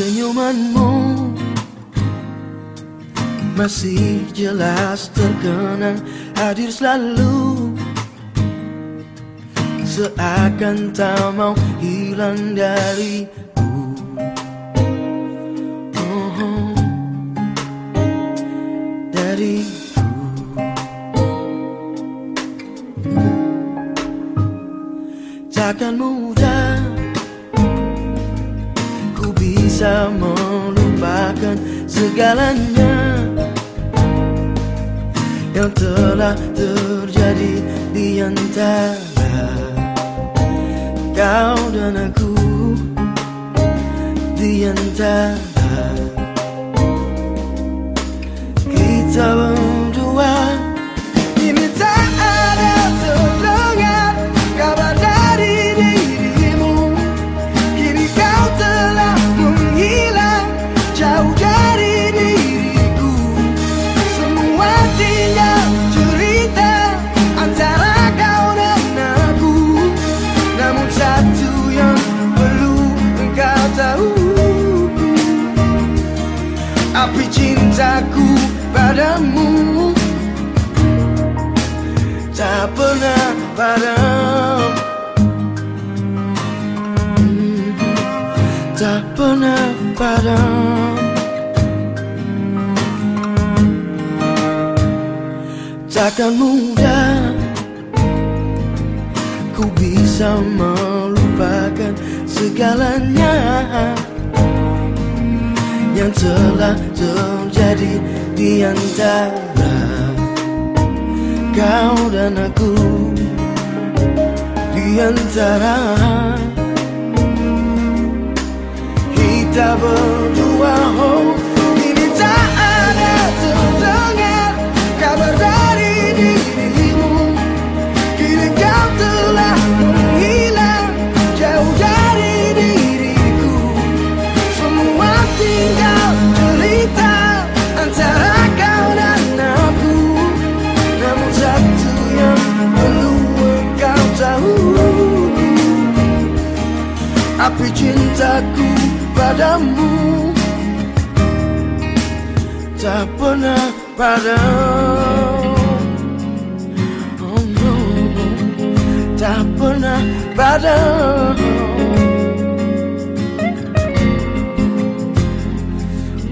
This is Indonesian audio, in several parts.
Senyumanmu Masih jelas terkenang Hadir selalu. Seakan tak mau hilang dariku. Oh, Takkan mudah bisa melupakan segalanya Yang telah terjadi di antara Kau dan aku. Di antara Kita padamu Tak pernah padam Tak pernah padam Takkan mudah Ku bisa melupakan segalanya Yang telah terjadi di antara Kau dan aku. Di antara Kita berdua cintaku padamu. Tak pernah padam Oh no. Tak pernah padam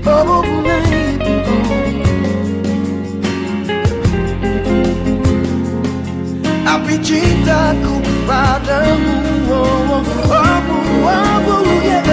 Oh baby Api cintaku padamu oh, oh, oh, yeah.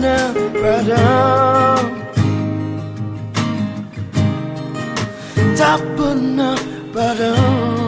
Tak pernah padam Tak pernah padam